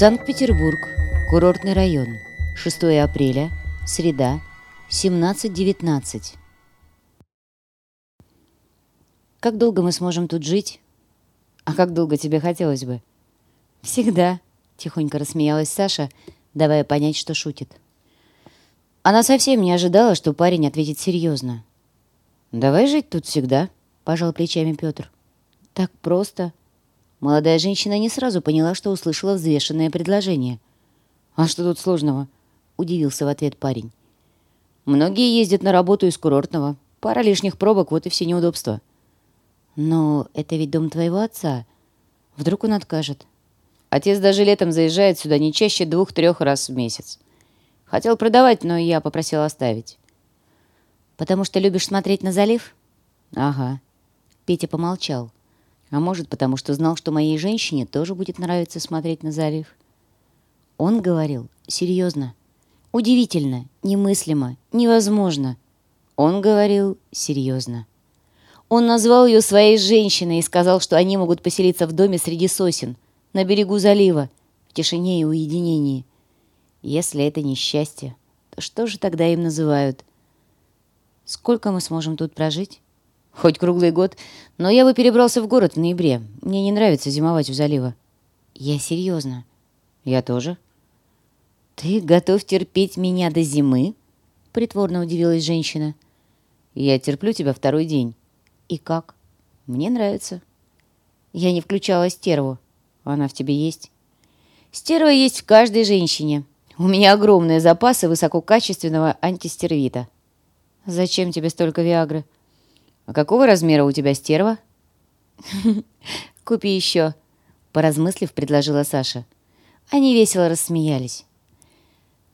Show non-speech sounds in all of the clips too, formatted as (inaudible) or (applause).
Санкт-Петербург. Курортный район. 6 апреля. Среда. 17.19. Как долго мы сможем тут жить? А как долго тебе хотелось бы? Всегда, тихонько рассмеялась Саша, давая понять, что шутит. Она совсем не ожидала, что парень ответит серьезно. «Давай жить тут всегда», — пожал плечами Петр. «Так просто». Молодая женщина не сразу поняла, что услышала взвешенное предложение. «А что тут сложного?» — удивился в ответ парень. «Многие ездят на работу из курортного. Пара лишних пробок, вот и все неудобства». «Но это ведь дом твоего отца. Вдруг он откажет?» Отец даже летом заезжает сюда не чаще двух-трех раз в месяц. Хотел продавать, но я попросил оставить. «Потому что любишь смотреть на залив?» «Ага». Петя помолчал. А может, потому что знал, что моей женщине тоже будет нравиться смотреть на залив. Он говорил серьезно. Удивительно, немыслимо, невозможно. Он говорил серьезно. Он назвал ее своей женщиной и сказал, что они могут поселиться в доме среди сосен, на берегу залива, в тишине и уединении. Если это не счастье, то что же тогда им называют? Сколько мы сможем тут прожить? Хоть круглый год, но я бы перебрался в город в ноябре. Мне не нравится зимовать у залива. Я серьезно. Я тоже. Ты готов терпеть меня до зимы? Притворно удивилась женщина. Я терплю тебя второй день. И как? Мне нравится. Я не включала стерву. Она в тебе есть? Стерва есть в каждой женщине. У меня огромные запасы высококачественного антистервита. Зачем тебе столько Виагры? «А какого размера у тебя стерва?» (laughs) «Купи еще», — поразмыслив, предложила Саша. Они весело рассмеялись.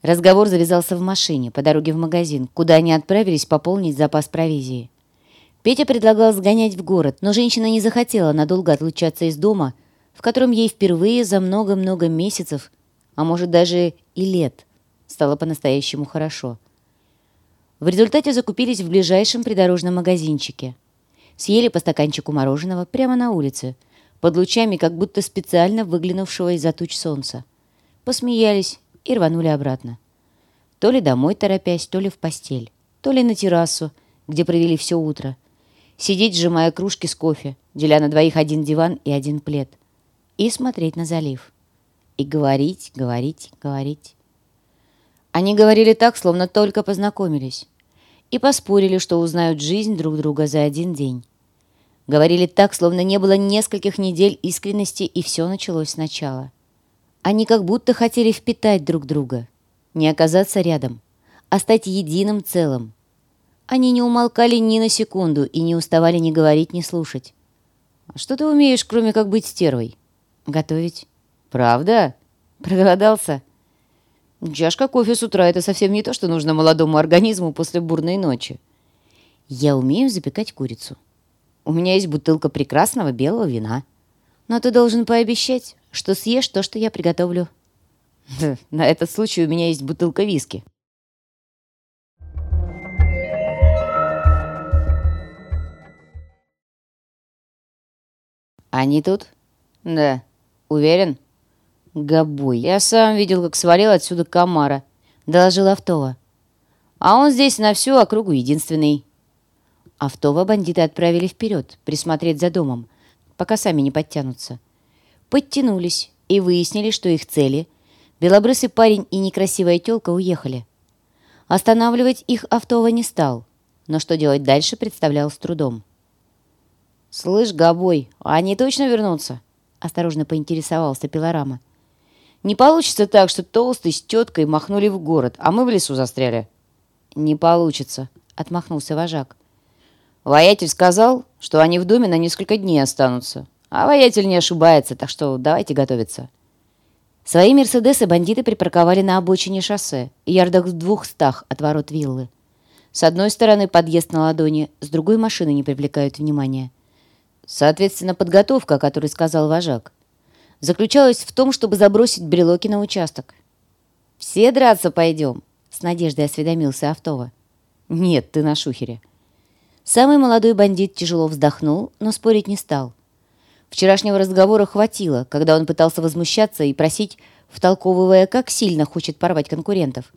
Разговор завязался в машине по дороге в магазин, куда они отправились пополнить запас провизии. Петя предлагал сгонять в город, но женщина не захотела надолго отлучаться из дома, в котором ей впервые за много-много месяцев, а может даже и лет, стало по-настоящему хорошо. В результате закупились в ближайшем придорожном магазинчике. Съели по стаканчику мороженого прямо на улице, под лучами как будто специально выглянувшего из-за туч солнца. Посмеялись и рванули обратно. То ли домой торопясь, то ли в постель, то ли на террасу, где провели все утро. Сидеть, сжимая кружки с кофе, деля на двоих один диван и один плед. И смотреть на залив. И говорить, говорить, говорить. Они говорили так, словно только познакомились. И поспорили, что узнают жизнь друг друга за один день. Говорили так, словно не было нескольких недель искренности, и все началось сначала. Они как будто хотели впитать друг друга, не оказаться рядом, а стать единым целым. Они не умолкали ни на секунду и не уставали ни говорить, ни слушать. «А что ты умеешь, кроме как быть стервой?» «Готовить». «Правда? Проголодался?» Чашка кофе с утра — это совсем не то, что нужно молодому организму после бурной ночи. Я умею запекать курицу. У меня есть бутылка прекрасного белого вина. Но ты должен пообещать, что съешь то, что я приготовлю. На этот случай у меня есть бутылка виски. Они тут? Да. Уверен? «Гобой, я сам видел, как свалил отсюда комара», — доложил Автова. «А он здесь на всю округу единственный». Автова бандиты отправили вперед, присмотреть за домом, пока сами не подтянутся. Подтянулись и выяснили, что их цели — белобрысый парень и некрасивая тёлка уехали. Останавливать их Автова не стал, но что делать дальше представлял с трудом. «Слышь, Гобой, они точно вернутся?» — осторожно поинтересовался Пилорама. Не получится так, что толстый с теткой махнули в город, а мы в лесу застряли. Не получится, отмахнулся вожак. Воятель сказал, что они в доме на несколько дней останутся. А воятель не ошибается, так что давайте готовиться. Свои «Мерседесы» бандиты припарковали на обочине шоссе, ярдах в двухстах от ворот виллы. С одной стороны подъезд на ладони, с другой машины не привлекают внимания. Соответственно, подготовка, о которой сказал вожак заключалась в том, чтобы забросить брелоки на участок. «Все драться пойдем?» — с надеждой осведомился Автова. «Нет, ты на шухере». Самый молодой бандит тяжело вздохнул, но спорить не стал. Вчерашнего разговора хватило, когда он пытался возмущаться и просить втолковывая, как сильно хочет порвать конкурентов.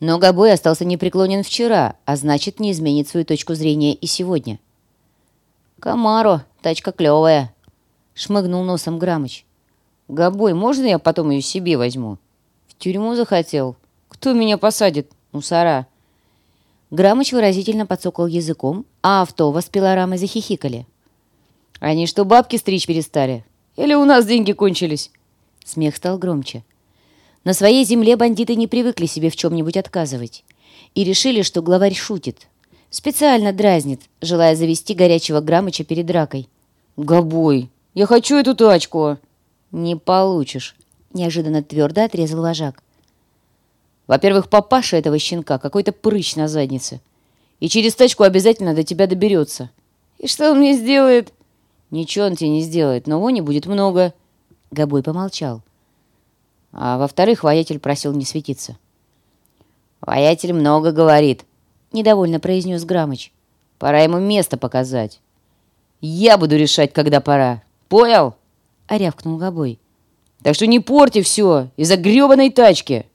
Но Габой остался непреклонен вчера, а значит, не изменит свою точку зрения и сегодня. «Камаро, тачка клевая», — шмыгнул носом Грамыч. «Габой, можно я потом ее себе возьму?» «В тюрьму захотел. Кто меня посадит? Мусора». Грамыч выразительно подсокал языком, а авто с пилорамой захихикали. «Они что, бабки стричь перестали? Или у нас деньги кончились?» Смех стал громче. На своей земле бандиты не привыкли себе в чем-нибудь отказывать и решили, что главарь шутит. Специально дразнит, желая завести горячего Грамыча перед дракой. «Гобой, я хочу эту тачку!» «Не получишь», — неожиданно твердо отрезал вожак. «Во-первых, папаша этого щенка какой-то прыщ на заднице. И через тачку обязательно до тебя доберется. И что он мне сделает?» «Ничего он тебе не сделает, но вони будет много». Гобой помолчал. А во-вторых, воятель просил не светиться. «Воятель много говорит», — недовольно произнес Грамыч. «Пора ему место показать». «Я буду решать, когда пора. Понял?» — а рявкнул Гобой. «Так что не порти все из-за гребаной тачки!»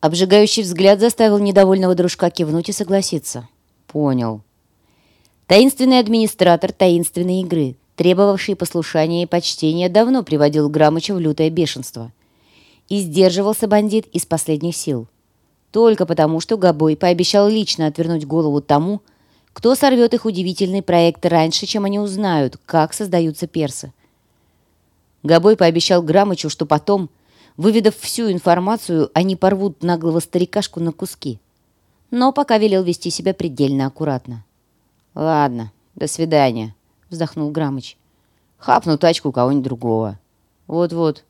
Обжигающий взгляд заставил недовольного дружка кивнуть и согласиться. «Понял». Таинственный администратор таинственной игры, требовавший послушания и почтения, давно приводил Грамыча в лютое бешенство. И сдерживался бандит из последних сил. Только потому, что Габой пообещал лично отвернуть голову тому, кто сорвет их удивительный проект раньше, чем они узнают, как создаются персы. Габой пообещал Грамычу, что потом, выведав всю информацию, они порвут наглого старикашку на куски. Но пока велел вести себя предельно аккуратно. «Ладно, до свидания», — вздохнул Грамыч. «Хапну тачку кого-нибудь другого. Вот-вот».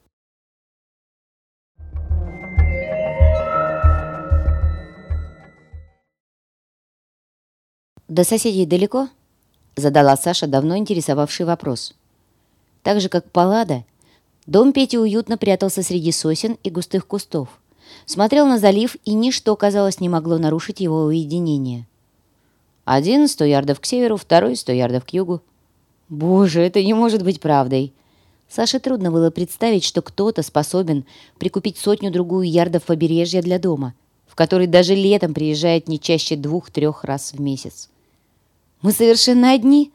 «До соседей далеко?» — задала Саша давно интересовавший вопрос. Так же, как Паллада, дом Пети уютно прятался среди сосен и густых кустов, смотрел на залив, и ничто, казалось, не могло нарушить его уединение. Один сто ярдов к северу, второй сто ярдов к югу. Боже, это не может быть правдой. Саше трудно было представить, что кто-то способен прикупить сотню-другую ярдов побережья для дома, в который даже летом приезжает не чаще двух-трех раз в месяц. Мы совершенно одни.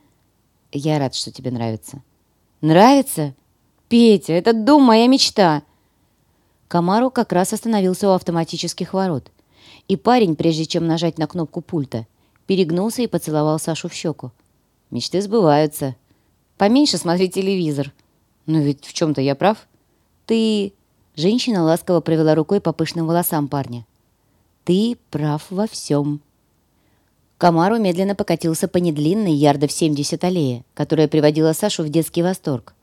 Я рад, что тебе нравится. Нравится? Петя, этот дом — моя мечта. Камару как раз остановился у автоматических ворот. И парень, прежде чем нажать на кнопку пульта, перегнулся и поцеловал Сашу в щеку. «Мечты сбываются. Поменьше смотри телевизор. Но ведь в чем-то я прав. Ты...» Женщина ласково провела рукой по пышным волосам парня. «Ты прав во всем». Камару медленно покатился по недлинной ярдов 70 аллее, которая приводила Сашу в детский восторг.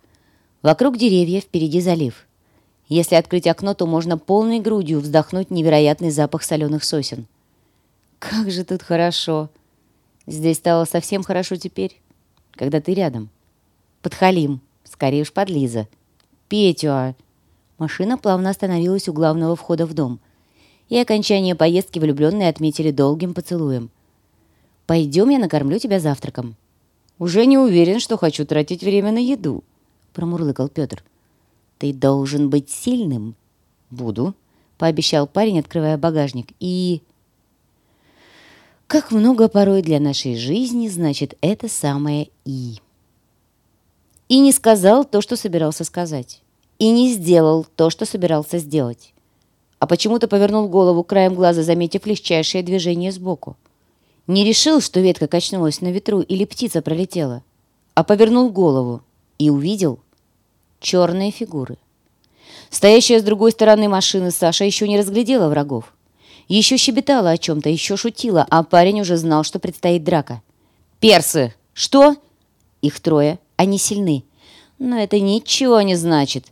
Вокруг деревья, впереди залив. Если открыть окно, то можно полной грудью вздохнуть невероятный запах соленых сосен. Как же тут хорошо. Здесь стало совсем хорошо теперь, когда ты рядом. Подхалим, скорее уж подлиза. Петю, а... Машина плавно остановилась у главного входа в дом. И окончание поездки влюбленные отметили долгим поцелуем. «Пойдем, я накормлю тебя завтраком». «Уже не уверен, что хочу тратить время на еду», — промурлыкал Петр. «Ты должен быть сильным». «Буду», — пообещал парень, открывая багажник. «И...» Как много порой для нашей жизни значит это самое «и». И не сказал то, что собирался сказать. И не сделал то, что собирался сделать. А почему-то повернул голову краем глаза, заметив легчайшее движение сбоку. Не решил, что ветка качнулась на ветру или птица пролетела, а повернул голову и увидел черные фигуры. Стоящая с другой стороны машины Саша еще не разглядела врагов. Еще щебетала о чем-то, еще шутила, а парень уже знал, что предстоит драка. «Персы! Что?» Их трое, они сильны. Но это ничего не значит.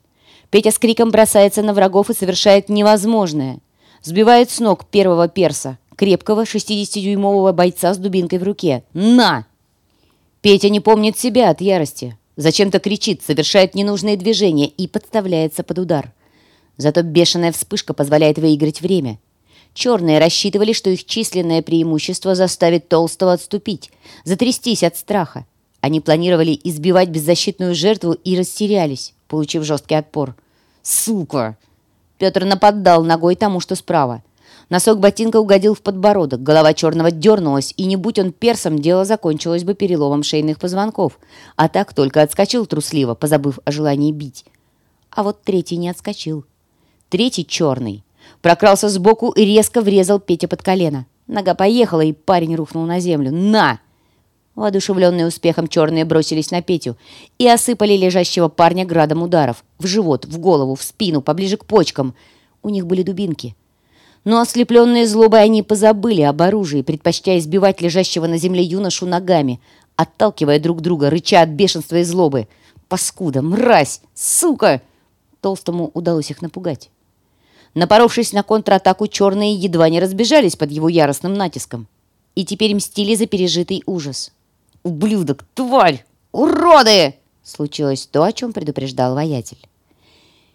Петя с криком бросается на врагов и совершает невозможное. Сбивает с ног первого перса, крепкого 60-дюймового бойца с дубинкой в руке. «На!» Петя не помнит себя от ярости. Зачем-то кричит, совершает ненужные движения и подставляется под удар. Зато бешеная вспышка позволяет выиграть время. Черные рассчитывали, что их численное преимущество заставит Толстого отступить, затрястись от страха. Они планировали избивать беззащитную жертву и растерялись, получив жесткий отпор. «Сука!» Петр нападал ногой тому, что справа. Носок ботинка угодил в подбородок, голова черного дернулась, и не будь он персом, дело закончилось бы переломом шейных позвонков. А так только отскочил трусливо, позабыв о желании бить. А вот третий не отскочил. Третий черный. Прокрался сбоку и резко врезал Петя под колено. Нога поехала, и парень рухнул на землю. «На!» Воодушевленные успехом черные бросились на Петю и осыпали лежащего парня градом ударов. В живот, в голову, в спину, поближе к почкам. У них были дубинки. Но ослепленные злобой они позабыли об оружии, предпочтя избивать лежащего на земле юношу ногами, отталкивая друг друга, рыча от бешенства и злобы. «Паскуда! Мразь! Сука!» Толстому удалось их напугать. Напоровшись на контратаку, черные едва не разбежались под его яростным натиском. И теперь мстили за пережитый ужас. «Ублюдок! Тварь! Уроды!» Случилось то, о чем предупреждал воятель.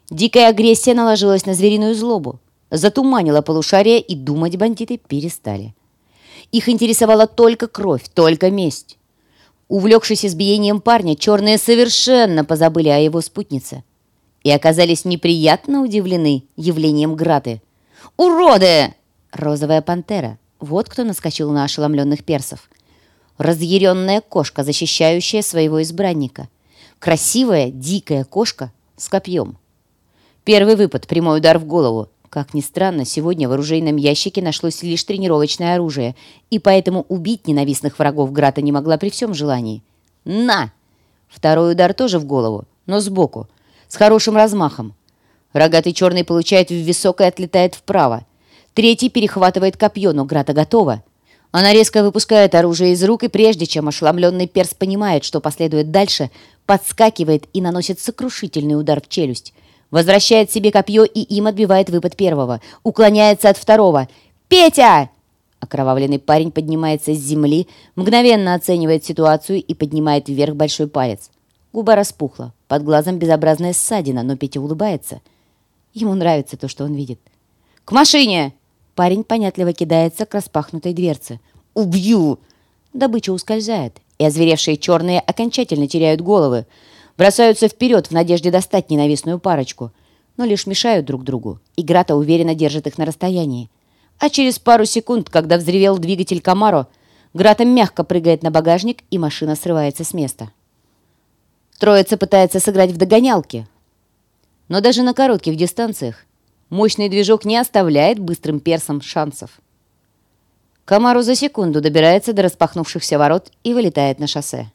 Дикая агрессия наложилась на звериную злобу, затуманила полушария, и думать бандиты перестали. Их интересовала только кровь, только месть. Увлекшись избиением парня, черные совершенно позабыли о его спутнице и оказались неприятно удивлены явлением Граты. «Уроды!» Розовая пантера. Вот кто наскочил на ошеломленных персов. Разъяренная кошка, защищающая своего избранника. Красивая, дикая кошка с копьем. Первый выпад, прямой удар в голову. Как ни странно, сегодня в оружейном ящике нашлось лишь тренировочное оружие, и поэтому убить ненавистных врагов Грата не могла при всем желании. «На!» Второй удар тоже в голову, но сбоку, с хорошим размахом. Рогатый черный получает в висок и отлетает вправо. Третий перехватывает копье, но Грата готова. Она резко выпускает оружие из рук, и прежде чем ошеломленный перс понимает, что последует дальше, подскакивает и наносит сокрушительный удар в челюсть. Возвращает себе копье и им отбивает выпад первого. Уклоняется от второго. «Петя!» Окровавленный парень поднимается с земли, мгновенно оценивает ситуацию и поднимает вверх большой палец. Губа распухла, под глазом безобразная ссадина, но Петя улыбается. Ему нравится то, что он видит. «К машине!» Парень понятливо кидается к распахнутой дверце. «Убью!» Добыча ускользает, и озверевшие черные окончательно теряют головы. Бросаются вперед в надежде достать ненавистную парочку, но лишь мешают друг другу. Играта уверенно держит их на расстоянии. А через пару секунд, когда взревел двигатель Камаро, Грата мягко прыгает на багажник, и машина срывается с места. Троица пытается сыграть в догонялки. Но даже на коротких дистанциях мощный движок не оставляет быстрым персам шансов. Камару за секунду добирается до распахнувшихся ворот и вылетает на шоссе.